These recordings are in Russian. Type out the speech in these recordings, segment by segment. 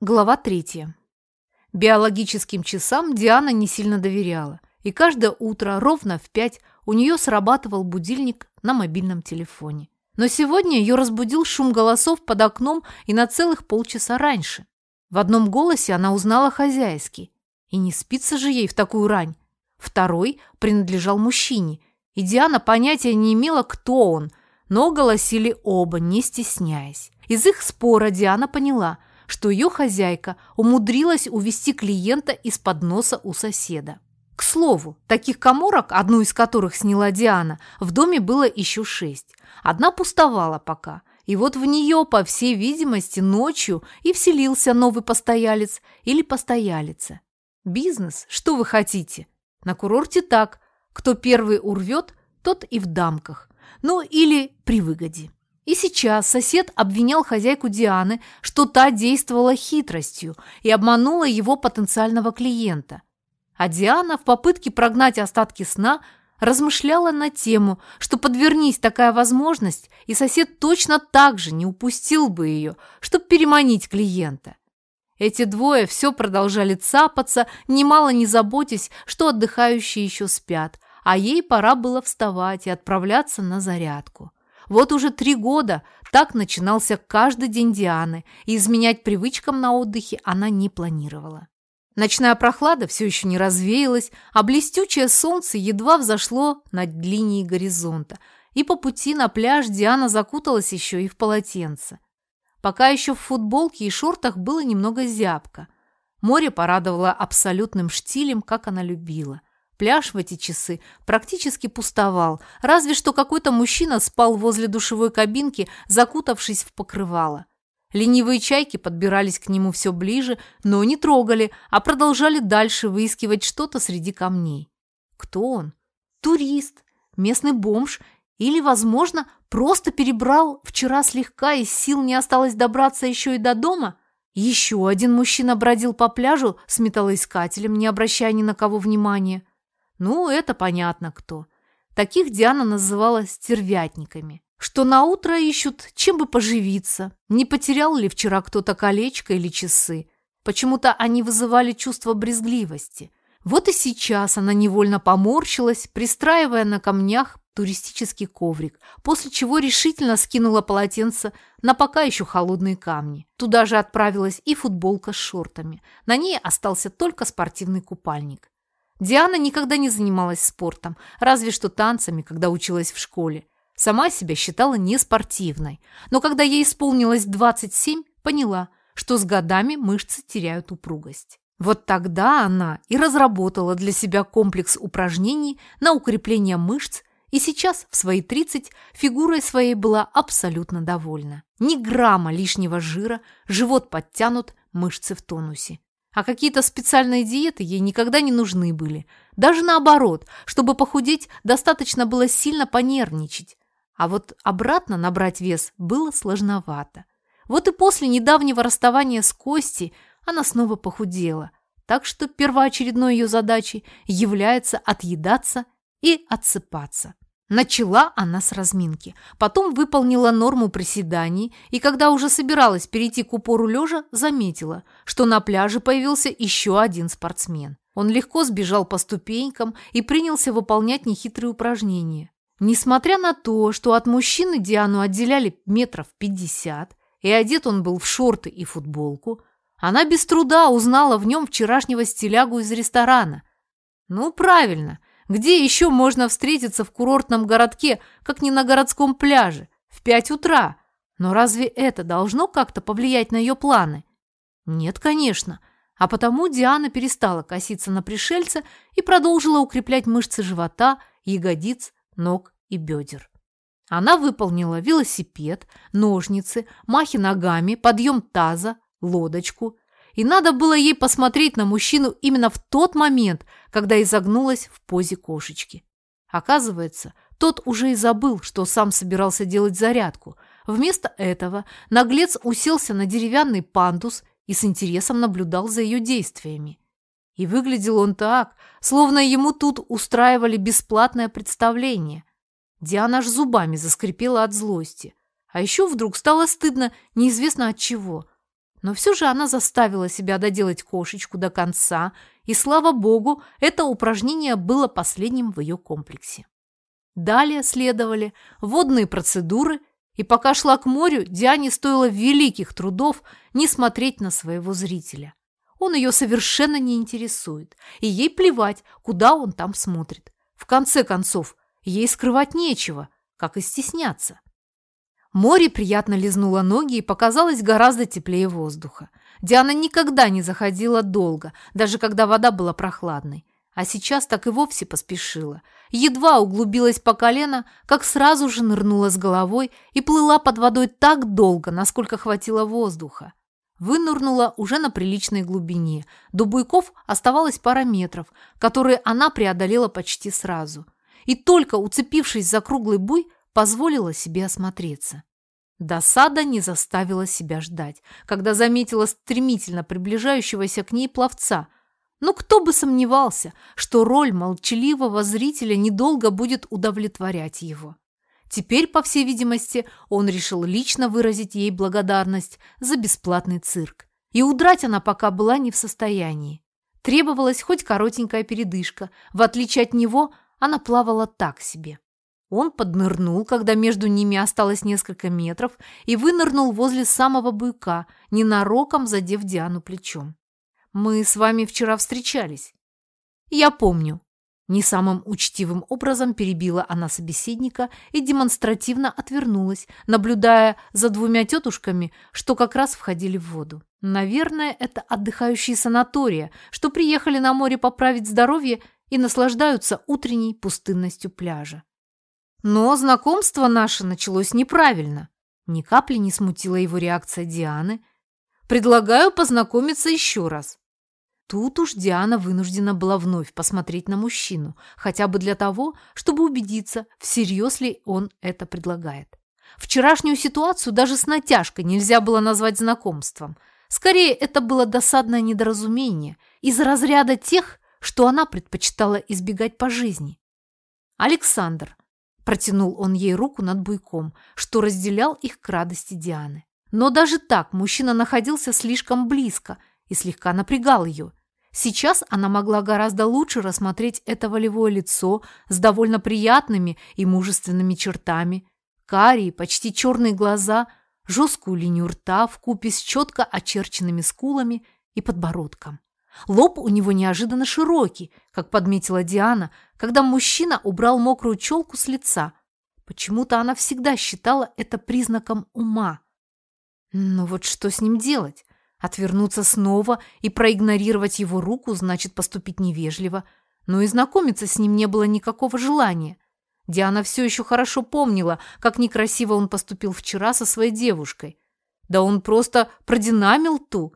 Глава третья. Биологическим часам Диана не сильно доверяла, и каждое утро ровно в пять у нее срабатывал будильник на мобильном телефоне. Но сегодня ее разбудил шум голосов под окном и на целых полчаса раньше. В одном голосе она узнала хозяйский. И не спится же ей в такую рань. Второй принадлежал мужчине, и Диана понятия не имела, кто он, но голосили оба, не стесняясь. Из их спора Диана поняла – что ее хозяйка умудрилась увести клиента из-под носа у соседа. К слову, таких коморок, одну из которых сняла Диана, в доме было еще шесть. Одна пустовала пока. И вот в нее, по всей видимости, ночью и вселился новый постоялец или постоялица. Бизнес, что вы хотите? На курорте так. Кто первый урвет, тот и в дамках. Ну или при выгоде. И сейчас сосед обвинял хозяйку Дианы, что та действовала хитростью и обманула его потенциального клиента. А Диана в попытке прогнать остатки сна размышляла на тему, что подвернись такая возможность, и сосед точно так же не упустил бы ее, чтобы переманить клиента. Эти двое все продолжали цапаться, немало не заботясь, что отдыхающие еще спят, а ей пора было вставать и отправляться на зарядку. Вот уже три года так начинался каждый день Дианы, и изменять привычкам на отдыхе она не планировала. Ночная прохлада все еще не развеялась, а блестючее солнце едва взошло над линией горизонта, и по пути на пляж Диана закуталась еще и в полотенце. Пока еще в футболке и шортах было немного зябко. Море порадовало абсолютным штилем, как она любила. Пляж в эти часы практически пустовал, разве что какой-то мужчина спал возле душевой кабинки, закутавшись в покрывало. Ленивые чайки подбирались к нему все ближе, но не трогали, а продолжали дальше выискивать что-то среди камней. Кто он? Турист, местный бомж или, возможно, просто перебрал вчера слегка и сил не осталось добраться еще и до дома? Еще один мужчина бродил по пляжу с металлоискателем, не обращая ни на кого внимания. Ну, это понятно кто. Таких Диана называла стервятниками. Что на утро ищут, чем бы поживиться. Не потерял ли вчера кто-то колечко или часы? Почему-то они вызывали чувство брезгливости. Вот и сейчас она невольно поморщилась, пристраивая на камнях туристический коврик, после чего решительно скинула полотенце на пока еще холодные камни. Туда же отправилась и футболка с шортами. На ней остался только спортивный купальник. Диана никогда не занималась спортом, разве что танцами, когда училась в школе. Сама себя считала неспортивной, но когда ей исполнилось 27, поняла, что с годами мышцы теряют упругость. Вот тогда она и разработала для себя комплекс упражнений на укрепление мышц, и сейчас, в свои 30, фигурой своей была абсолютно довольна. Ни грамма лишнего жира, живот подтянут, мышцы в тонусе. А какие-то специальные диеты ей никогда не нужны были. Даже наоборот, чтобы похудеть, достаточно было сильно понервничать. А вот обратно набрать вес было сложновато. Вот и после недавнего расставания с Костей она снова похудела. Так что первоочередной ее задачей является отъедаться и отсыпаться. Начала она с разминки, потом выполнила норму приседаний и, когда уже собиралась перейти к упору лежа, заметила, что на пляже появился еще один спортсмен. Он легко сбежал по ступенькам и принялся выполнять нехитрые упражнения. Несмотря на то, что от мужчины Диану отделяли метров пятьдесят, и одет он был в шорты и футболку, она без труда узнала в нем вчерашнего стилягу из ресторана. Ну, правильно – где еще можно встретиться в курортном городке, как не на городском пляже, в пять утра? Но разве это должно как-то повлиять на ее планы? Нет, конечно. А потому Диана перестала коситься на пришельца и продолжила укреплять мышцы живота, ягодиц, ног и бедер. Она выполнила велосипед, ножницы, махи ногами, подъем таза, лодочку – и надо было ей посмотреть на мужчину именно в тот момент, когда изогнулась в позе кошечки. Оказывается, тот уже и забыл, что сам собирался делать зарядку. Вместо этого наглец уселся на деревянный пандус и с интересом наблюдал за ее действиями. И выглядел он так, словно ему тут устраивали бесплатное представление. Диана аж зубами заскрипела от злости. А еще вдруг стало стыдно неизвестно от чего – Но все же она заставила себя доделать кошечку до конца, и, слава богу, это упражнение было последним в ее комплексе. Далее следовали водные процедуры, и пока шла к морю, Диане стоило великих трудов не смотреть на своего зрителя. Он ее совершенно не интересует, и ей плевать, куда он там смотрит. В конце концов, ей скрывать нечего, как и стесняться. Море приятно лизнуло ноги и показалось гораздо теплее воздуха. Диана никогда не заходила долго, даже когда вода была прохладной. А сейчас так и вовсе поспешила. Едва углубилась по колено, как сразу же нырнула с головой и плыла под водой так долго, насколько хватило воздуха. Вынырнула уже на приличной глубине. До буйков оставалось пара метров, которые она преодолела почти сразу. И только уцепившись за круглый буй, позволила себе осмотреться. Досада не заставила себя ждать, когда заметила стремительно приближающегося к ней пловца. Но кто бы сомневался, что роль молчаливого зрителя недолго будет удовлетворять его. Теперь, по всей видимости, он решил лично выразить ей благодарность за бесплатный цирк. И удрать она пока была не в состоянии. Требовалась хоть коротенькая передышка. В отличие от него, она плавала так себе. Он поднырнул, когда между ними осталось несколько метров, и вынырнул возле самого буйка, ненароком задев Диану плечом. «Мы с вами вчера встречались». «Я помню». Не самым учтивым образом перебила она собеседника и демонстративно отвернулась, наблюдая за двумя тетушками, что как раз входили в воду. Наверное, это отдыхающие санатория, что приехали на море поправить здоровье и наслаждаются утренней пустынностью пляжа. Но знакомство наше началось неправильно. Ни капли не смутила его реакция Дианы. Предлагаю познакомиться еще раз. Тут уж Диана вынуждена была вновь посмотреть на мужчину, хотя бы для того, чтобы убедиться, всерьез ли он это предлагает. Вчерашнюю ситуацию даже с натяжкой нельзя было назвать знакомством. Скорее, это было досадное недоразумение из разряда тех, что она предпочитала избегать по жизни. Александр, Протянул он ей руку над буйком, что разделял их к радости Дианы. Но даже так мужчина находился слишком близко и слегка напрягал ее. Сейчас она могла гораздо лучше рассмотреть это волевое лицо с довольно приятными и мужественными чертами, карие, почти черные глаза, жесткую линию рта в купе с четко очерченными скулами и подбородком. Лоб у него неожиданно широкий, как подметила Диана, когда мужчина убрал мокрую челку с лица. Почему-то она всегда считала это признаком ума. Но вот что с ним делать? Отвернуться снова и проигнорировать его руку значит поступить невежливо, но и знакомиться с ним не было никакого желания. Диана все еще хорошо помнила, как некрасиво он поступил вчера со своей девушкой. Да он просто продинамил ту,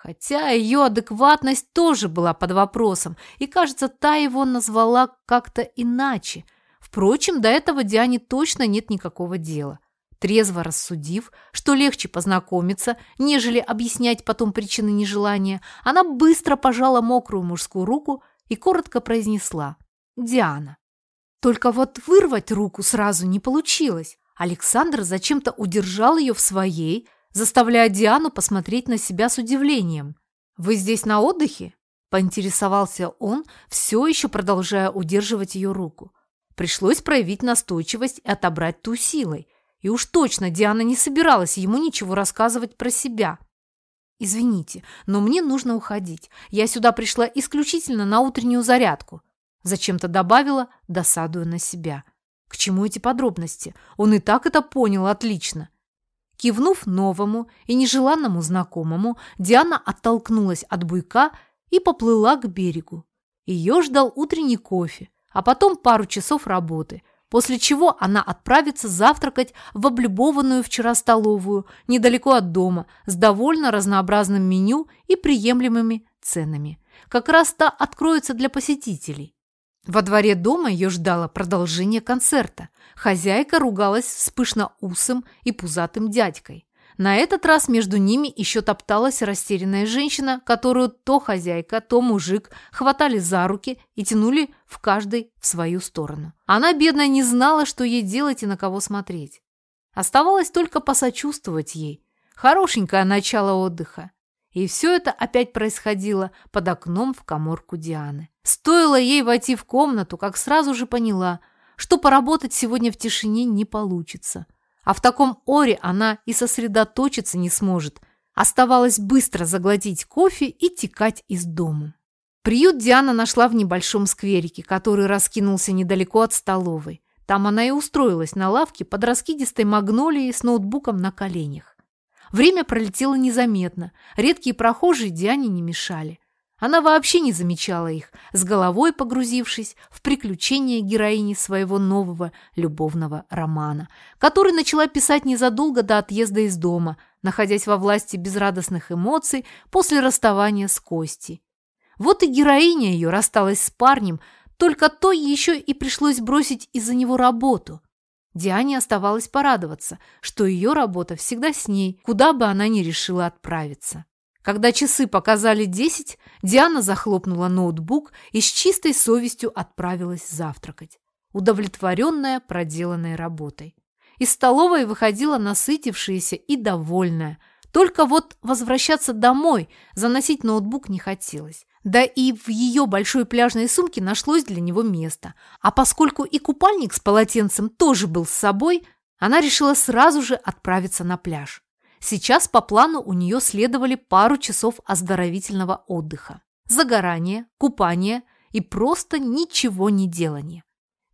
Хотя ее адекватность тоже была под вопросом, и, кажется, та его назвала как-то иначе. Впрочем, до этого Диане точно нет никакого дела. Трезво рассудив, что легче познакомиться, нежели объяснять потом причины нежелания, она быстро пожала мокрую мужскую руку и коротко произнесла «Диана». Только вот вырвать руку сразу не получилось. Александр зачем-то удержал ее в своей, заставляя Диану посмотреть на себя с удивлением. «Вы здесь на отдыхе?» – поинтересовался он, все еще продолжая удерживать ее руку. Пришлось проявить настойчивость и отобрать ту силой. И уж точно Диана не собиралась ему ничего рассказывать про себя. «Извините, но мне нужно уходить. Я сюда пришла исключительно на утреннюю зарядку», – зачем-то добавила, досадуя на себя. К чему эти подробности? Он и так это понял отлично. Кивнув новому и нежеланному знакомому, Диана оттолкнулась от буйка и поплыла к берегу. Ее ждал утренний кофе, а потом пару часов работы, после чего она отправится завтракать в облюбованную вчера столовую недалеко от дома с довольно разнообразным меню и приемлемыми ценами. Как раз та откроется для посетителей. Во дворе дома ее ждало продолжение концерта. Хозяйка ругалась с пышноусым и пузатым дядькой. На этот раз между ними еще топталась растерянная женщина, которую то хозяйка, то мужик хватали за руки и тянули в каждой в свою сторону. Она, бедная, не знала, что ей делать и на кого смотреть. Оставалось только посочувствовать ей. Хорошенькое начало отдыха. И все это опять происходило под окном в коморку Дианы. Стоило ей войти в комнату, как сразу же поняла, что поработать сегодня в тишине не получится. А в таком оре она и сосредоточиться не сможет. Оставалось быстро заглотить кофе и текать из дома. Приют Диана нашла в небольшом скверике, который раскинулся недалеко от столовой. Там она и устроилась на лавке под раскидистой магнолией с ноутбуком на коленях. Время пролетело незаметно, редкие прохожие Диане не мешали. Она вообще не замечала их, с головой погрузившись в приключения героини своего нового любовного романа, который начала писать незадолго до отъезда из дома, находясь во власти безрадостных эмоций после расставания с Костей. Вот и героиня ее рассталась с парнем, только то еще и пришлось бросить из-за него работу. Диане оставалось порадоваться, что ее работа всегда с ней, куда бы она ни решила отправиться. Когда часы показали десять, Диана захлопнула ноутбук и с чистой совестью отправилась завтракать, удовлетворенная проделанной работой. Из столовой выходила насытившаяся и довольная. Только вот возвращаться домой, заносить ноутбук не хотелось. Да и в ее большой пляжной сумке нашлось для него место. А поскольку и купальник с полотенцем тоже был с собой, она решила сразу же отправиться на пляж. Сейчас по плану у нее следовали пару часов оздоровительного отдыха. Загорание, купание и просто ничего не делание.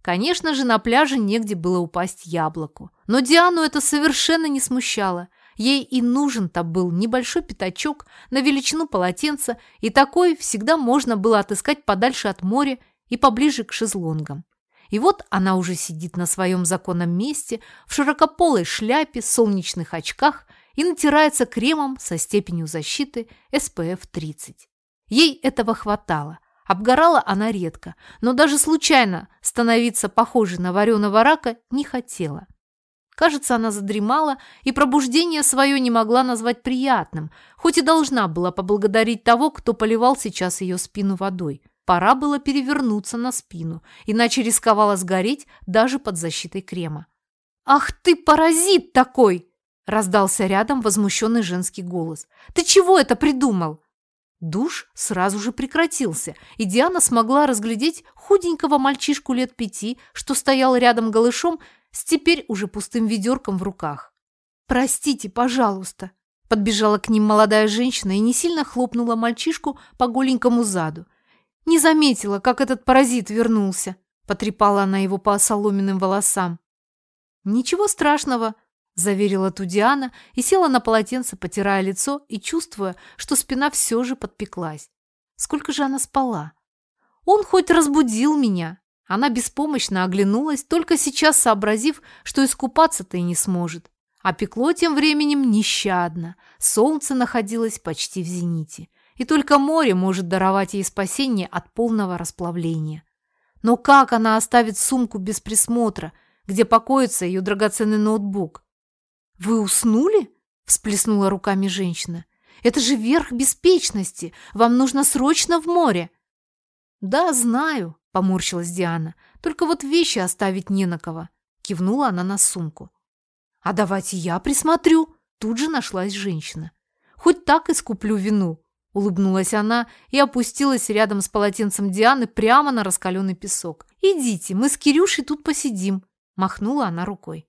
Конечно же, на пляже негде было упасть яблоку. Но Диану это совершенно не смущало. Ей и нужен-то был небольшой пятачок на величину полотенца, и такой всегда можно было отыскать подальше от моря и поближе к шезлонгам. И вот она уже сидит на своем законном месте в широкополой шляпе, солнечных очках и натирается кремом со степенью защиты SPF 30. Ей этого хватало. Обгорала она редко, но даже случайно становиться похожей на вареного рака не хотела. Кажется, она задремала и пробуждение свое не могла назвать приятным, хоть и должна была поблагодарить того, кто поливал сейчас ее спину водой. Пора было перевернуться на спину, иначе рисковала сгореть даже под защитой крема. «Ах ты, паразит такой!» – раздался рядом возмущенный женский голос. «Ты чего это придумал?» Душ сразу же прекратился, и Диана смогла разглядеть худенького мальчишку лет пяти, что стоял рядом голышом с теперь уже пустым ведерком в руках. «Простите, пожалуйста!» Подбежала к ним молодая женщина и не сильно хлопнула мальчишку по голенькому заду. «Не заметила, как этот паразит вернулся!» Потрепала она его по соломенным волосам. «Ничего страшного!» Заверила Тудиана и села на полотенце, потирая лицо и чувствуя, что спина все же подпеклась. Сколько же она спала? Он хоть разбудил меня. Она беспомощно оглянулась, только сейчас сообразив, что искупаться-то и не сможет. А пекло тем временем нещадно. Солнце находилось почти в зените. И только море может даровать ей спасение от полного расплавления. Но как она оставит сумку без присмотра, где покоится ее драгоценный ноутбук? «Вы уснули?» – всплеснула руками женщина. «Это же верх беспечности! Вам нужно срочно в море!» «Да, знаю», – поморщилась Диана. «Только вот вещи оставить не на кого». Кивнула она на сумку. «А давайте я присмотрю!» Тут же нашлась женщина. «Хоть так искуплю вину!» Улыбнулась она и опустилась рядом с полотенцем Дианы прямо на раскаленный песок. «Идите, мы с Кирюшей тут посидим!» Махнула она рукой.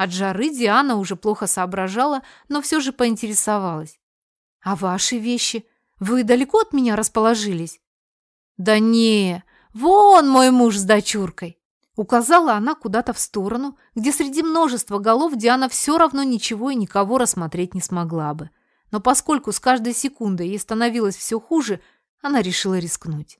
От жары Диана уже плохо соображала, но все же поинтересовалась. «А ваши вещи? Вы далеко от меня расположились?» «Да не, вон мой муж с дочуркой!» Указала она куда-то в сторону, где среди множества голов Диана все равно ничего и никого рассмотреть не смогла бы. Но поскольку с каждой секундой ей становилось все хуже, она решила рискнуть.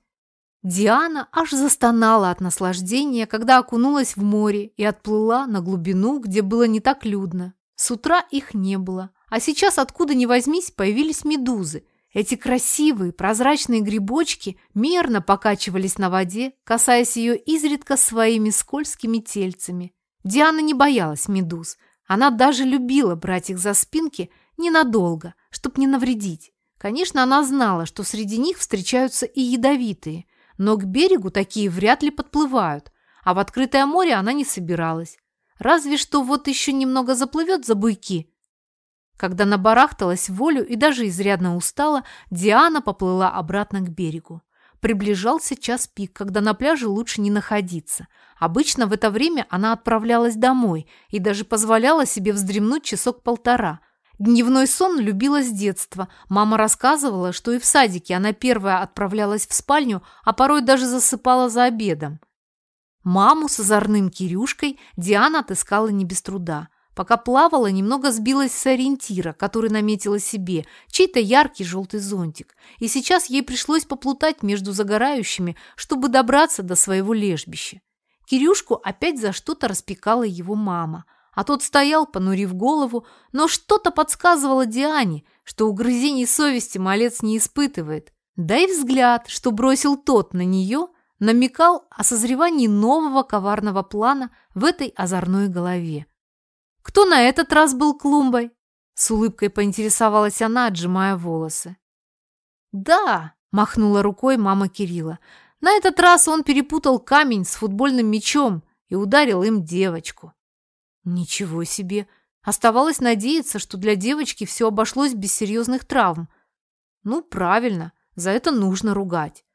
Диана аж застонала от наслаждения, когда окунулась в море и отплыла на глубину, где было не так людно. С утра их не было, а сейчас откуда ни возьмись появились медузы. Эти красивые прозрачные грибочки мерно покачивались на воде, касаясь ее изредка своими скользкими тельцами. Диана не боялась медуз. Она даже любила брать их за спинки ненадолго, чтоб не навредить. Конечно, она знала, что среди них встречаются и ядовитые, но к берегу такие вряд ли подплывают, а в открытое море она не собиралась. Разве что вот еще немного заплывет за буйки. Когда набарахталась в волю и даже изрядно устала, Диана поплыла обратно к берегу. Приближался час пик, когда на пляже лучше не находиться. Обычно в это время она отправлялась домой и даже позволяла себе вздремнуть часок-полтора. Дневной сон любила с детства. Мама рассказывала, что и в садике она первая отправлялась в спальню, а порой даже засыпала за обедом. Маму с озорным Кирюшкой Диана отыскала не без труда. Пока плавала, немного сбилась с ориентира, который наметила себе, чей-то яркий желтый зонтик. И сейчас ей пришлось поплутать между загорающими, чтобы добраться до своего лежбища. Кирюшку опять за что-то распекала его мама, а тот стоял, понурив голову, но что-то подсказывало Диане, что угрызений совести малец не испытывает. Да и взгляд, что бросил тот на нее, намекал о созревании нового коварного плана в этой озорной голове. Кто на этот раз был клумбой? С улыбкой поинтересовалась она, отжимая волосы. Да, махнула рукой мама Кирилла. На этот раз он перепутал камень с футбольным мячом и ударил им девочку. Ничего себе! Оставалось надеяться, что для девочки все обошлось без серьезных травм. Ну, правильно, за это нужно ругать.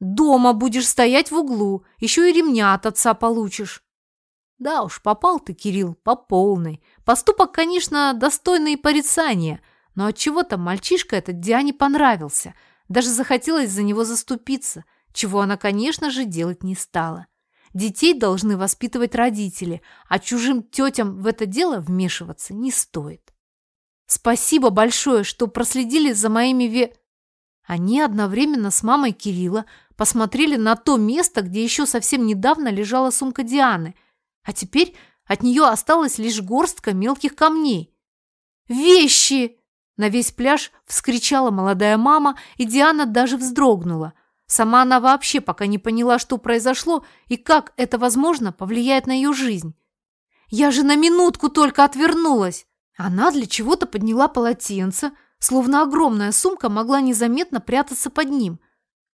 Дома будешь стоять в углу, еще и ремня от отца получишь. Да уж, попал ты, Кирилл, по полной. Поступок, конечно, достойный порицания, но от чего то мальчишка этот Диане понравился. Даже захотелось за него заступиться, чего она, конечно же, делать не стала. Детей должны воспитывать родители, а чужим тетям в это дело вмешиваться не стоит. Спасибо большое, что проследили за моими ве... Они одновременно с мамой Кирилла посмотрели на то место, где еще совсем недавно лежала сумка Дианы – а теперь от нее осталась лишь горстка мелких камней. «Вещи!» На весь пляж вскричала молодая мама, и Диана даже вздрогнула. Сама она вообще пока не поняла, что произошло и как это, возможно, повлияет на ее жизнь. «Я же на минутку только отвернулась!» Она для чего-то подняла полотенце, словно огромная сумка могла незаметно прятаться под ним –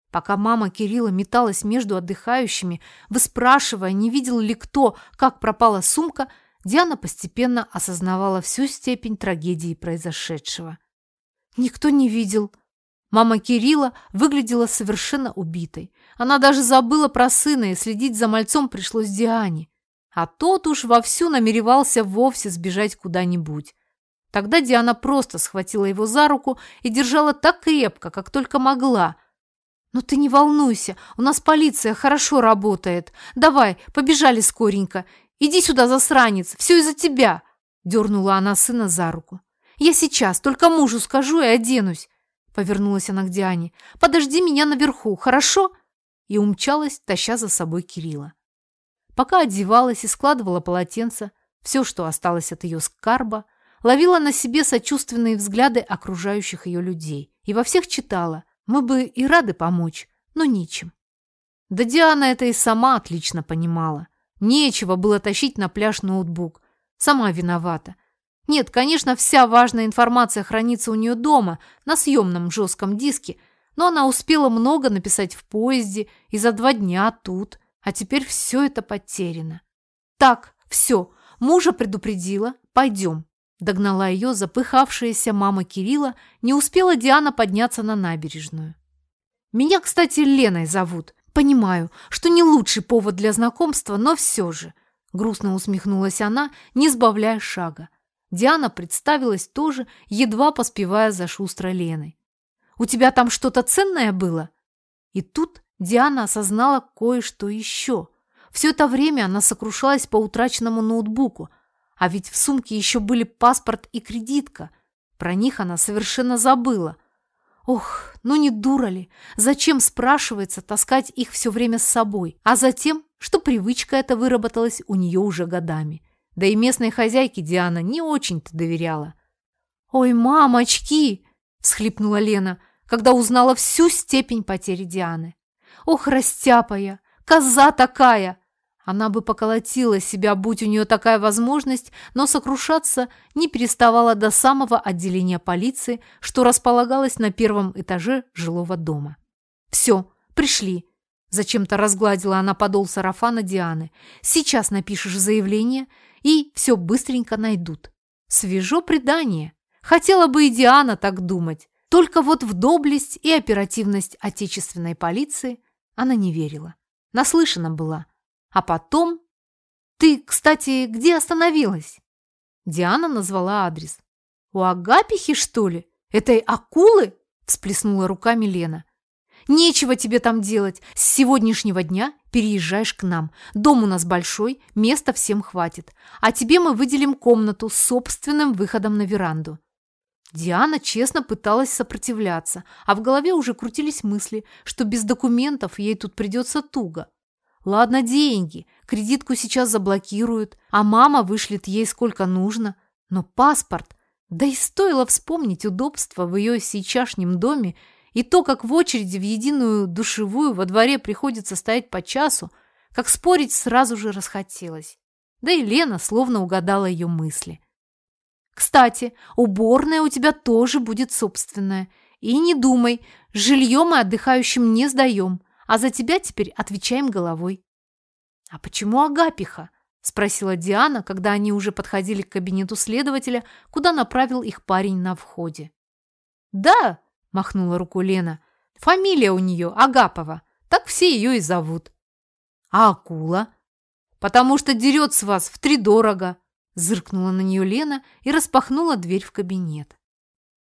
Пока мама Кирилла металась между отдыхающими, выспрашивая, не видел ли кто, как пропала сумка, Диана постепенно осознавала всю степень трагедии произошедшего. Никто не видел. Мама Кирилла выглядела совершенно убитой. Она даже забыла про сына, и следить за мальцом пришлось Диане. А тот уж вовсю намеревался вовсе сбежать куда-нибудь. Тогда Диана просто схватила его за руку и держала так крепко, как только могла – «Ну ты не волнуйся, у нас полиция хорошо работает. Давай, побежали скоренько. Иди сюда, засранец, все из-за тебя!» Дернула она сына за руку. «Я сейчас, только мужу скажу и оденусь!» Повернулась она к Диане. «Подожди меня наверху, хорошо?» И умчалась, таща за собой Кирилла. Пока одевалась и складывала полотенце, все, что осталось от ее скарба, ловила на себе сочувственные взгляды окружающих ее людей и во всех читала мы бы и рады помочь, но ничем. Да Диана это и сама отлично понимала. Нечего было тащить на пляж ноутбук. Сама виновата. Нет, конечно, вся важная информация хранится у нее дома, на съемном жестком диске, но она успела много написать в поезде и за два дня тут, а теперь все это потеряно. Так, все, мужа предупредила, пойдем. Догнала ее запыхавшаяся мама Кирилла, не успела Диана подняться на набережную. «Меня, кстати, Леной зовут. Понимаю, что не лучший повод для знакомства, но все же», грустно усмехнулась она, не сбавляя шага. Диана представилась тоже, едва поспевая за шустрой Леной. «У тебя там что-то ценное было?» И тут Диана осознала кое-что еще. Все это время она сокрушалась по утраченному ноутбуку, а ведь в сумке еще были паспорт и кредитка. Про них она совершенно забыла. Ох, ну не дура ли? Зачем, спрашивается, таскать их все время с собой? А затем, что привычка эта выработалась у нее уже годами. Да и местной хозяйке Диана не очень-то доверяла. «Ой, мамочки!» – всхлипнула Лена, когда узнала всю степень потери Дианы. «Ох, растяпая! Коза такая!» Она бы поколотила себя, будь у нее такая возможность, но сокрушаться не переставала до самого отделения полиции, что располагалось на первом этаже жилого дома. «Все, пришли!» Зачем-то разгладила она подол сарафана Дианы. «Сейчас напишешь заявление, и все быстренько найдут. Свежо предание!» Хотела бы и Диана так думать. Только вот в доблесть и оперативность отечественной полиции она не верила. Наслышана была. А потом... Ты, кстати, где остановилась? Диана назвала адрес. У Агапихи, что ли? Этой акулы? Всплеснула руками Лена. Нечего тебе там делать. С сегодняшнего дня переезжаешь к нам. Дом у нас большой, места всем хватит. А тебе мы выделим комнату с собственным выходом на веранду. Диана честно пыталась сопротивляться, а в голове уже крутились мысли, что без документов ей тут придется туго. Ладно, деньги, кредитку сейчас заблокируют, а мама вышлет ей сколько нужно, но паспорт, да и стоило вспомнить удобства в ее сейчасшнем доме и то, как в очереди в единую душевую во дворе приходится стоять по часу, как спорить сразу же расхотелось. Да и Лена словно угадала ее мысли. Кстати, уборная у тебя тоже будет собственная. И не думай, жилье мы отдыхающим не сдаем, а за тебя теперь отвечаем головой. А почему Агапиха? Спросила Диана, когда они уже подходили к кабинету следователя, куда направил их парень на входе. Да, махнула рукой Лена, фамилия у нее Агапова, так все ее и зовут. А акула? Потому что дерет с вас втридорого, Зыркнула на нее Лена и распахнула дверь в кабинет.